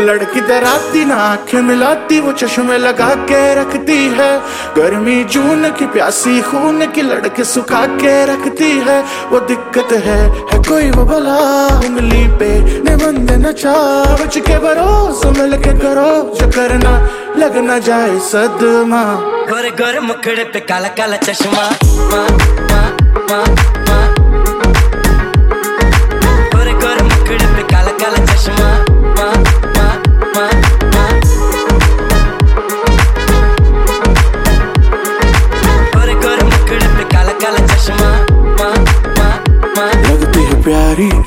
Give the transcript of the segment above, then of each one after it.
लड़की डराती ना आँखें मिलाती वो चश्मे लगा के रखती है। गर्मी जून की प्यासी खून की लड़के सुखा के रखती है। वो दिक्कत है है कोई वो भला? उंगली पे निबंध न बच के भरोस मिल के करो जो करना लग न जाए सदमा। गोरे गोरे मुखड़े पे काला काला चश्मा। मा, मा,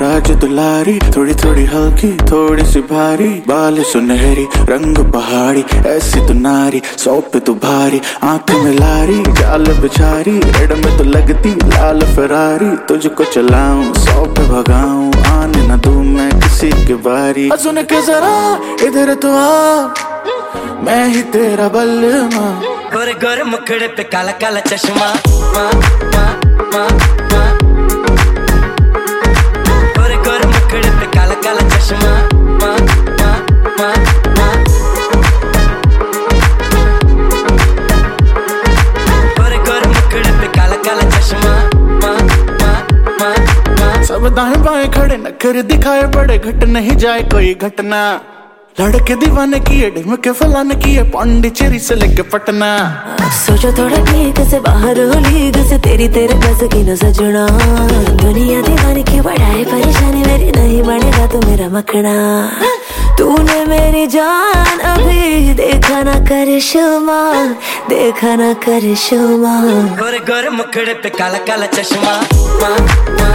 राज दुलारी थोड़ी थोड़ी हल्की थोड़ी सी भारी। बाल सुनहरी रंग पहाड़ी ऐसी तो नारी सौ पे तो भारी। आँख में लारी जाल बिछारी रेड में तो लगती लाल फरारी। तुझको चलाऊं सौ पे भगाऊं आने न दू मैं किसी के बारी। सुन के जरा इधर तो आ। मैं ही तेरा बल्लमा। गोरे गोरे मुखड़े पे काला काला चश्मा। मा, मा, मा, मा। खड़े नखर दिखाए बड़े घट नहीं जाए कोई घटना। लड़के दीवाने की है डिम के फलाने की है पांडिचेरी से लेके पटना। सोचो थोड़ा ठीक से, बाहर हो लीग से, तेरी तेरे बस की न सजना। दुनिया दीवाने की बढ़ाए परेशानी मेरी नहीं बढ़ेगा तो मेरा मखना। तूने मेरी जान अभी देखा ना कर शुमा देखा ना कर शुमा। गोरे गोरे मुखड़े पे काला काला चश्मा। मा, मा, मा,